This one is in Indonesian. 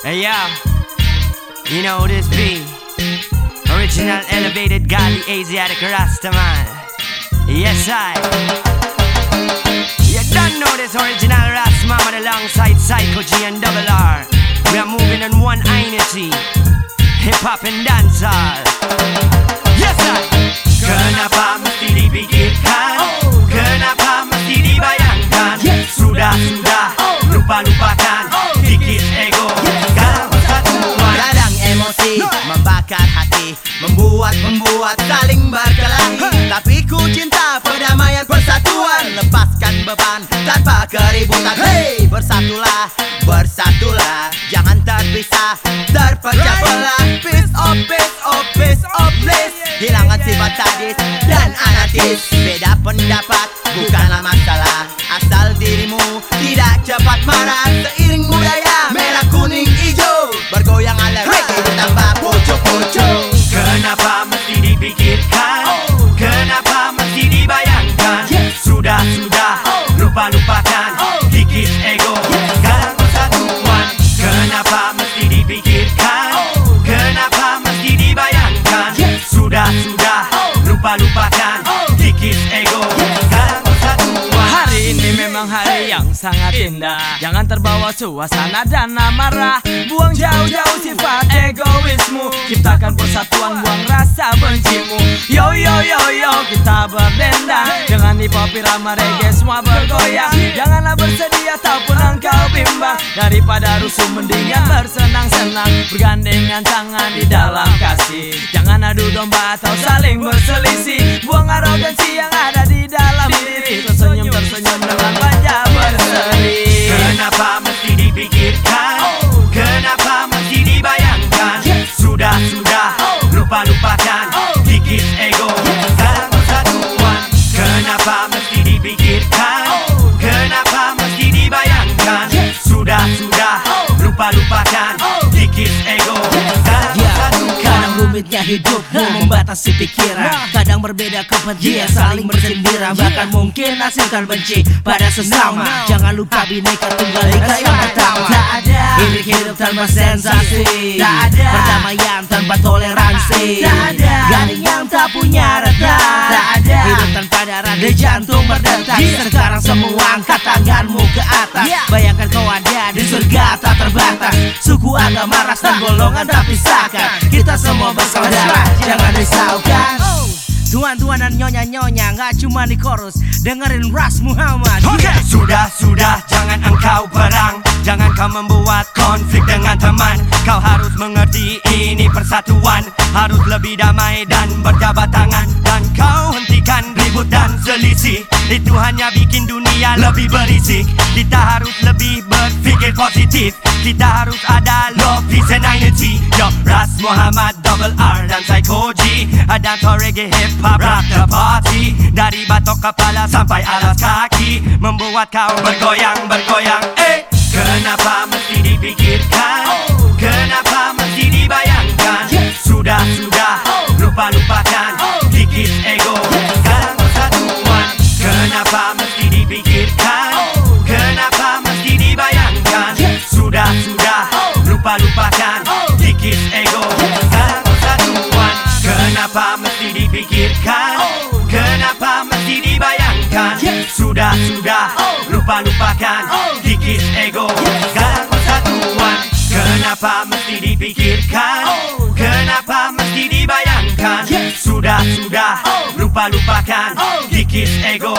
Hey yo, you know this be? Original elevated godly Asiatic Rastaman. Yes, I. You don't know this original Rastaman alongside Psycho G and Double R. We are moving in one energy. Hip hop and dancehall. Membuat saling berkelahi. Tapi ku cinta perdamaian persatuan. Lepaskan beban tanpa keributan. Hey bersatulah, bersatulah. Jangan terpisah, terpecah belah. Peace of peace of peace of bliss Hilangkan sifat sadis dan anarkis. Beda pendapat bukanlah masalah. Asal dirimu tidak cepat marah Kikis ego, galau persatuan. Kenapa mesti dipikirkan? Kenapa mesti dibayangkan? Sudah, sudah, lupa lupakan. Kikis ego, galau persatuan. Hari ini memang hari yang sangat indah Jangan terbawa suasana dan amarah Buang jauh-jauh sifat egoismu Ciptakan persatuan, buang rasa bencimu Yo yo yo yo, kita berdendang Dengan hip hop irama reggae semua bergoyang Janganlah bersedih ataupun engkau bimbang. Daripada rusuh mendingan bersenang-senang. Bergandengan tangan di dalam kasih. Jangan adu domba atau saling berselisih rumitnya hidupmu membatasi pikiran. Kadang berbeda kepentingan saling bersendirian Bahkan mungkin hasilkan benci pada sesama. Jangan lupa bineka tunggal ika yang pertama Tak ada. Ini hidup tanpa sensasi. Tak ada. Perdamaian tanpa toleransi. Tak ada. Garing yang tak punya reda Tak ada. Hidup tanpa darah di jantung berdetak Sekarang semua angkat tanganmu ke atas surga tak terbatas. Suku agama ras dan golongan tak pisahkan. Kita semua bersaudara. Jangan risaukan. Tuan-tuan dan nyonya-nyonya Gak cuma di chorus. Dengerin Ras Muhammad. Oke, sudah, sudah, jangan engkau perang Jangan kau membuat konflik dengan teman. Kau harus mengerti ini persatuan. Harus lebih damai dan berjabat tangan. Dan kau hentikan ribut dan selisih Itu hanya bikin dunia lebih berisik. Kita harus lebih berpikir positif. Kita harus ada love, peace and unity Yo, Ras Muhammad, Double R dan Psycho G. Ada reggae hip hop, rock the party. Dari batok kepala sampai alas kaki. Membuat kau bergoyang, bergoyang Eh, lupa lupakan Kikis ego, galau persatuan Kenapa mesti dipikirkan? Kenapa mesti dibayangkan? Sudah, sudah, lupa lupakan Kikis ego, galau persatuan Kenapa mesti dipikirkan? Kenapa mesti dibayangkan? Sudah, sudah, lupa lupakan Kikis ego,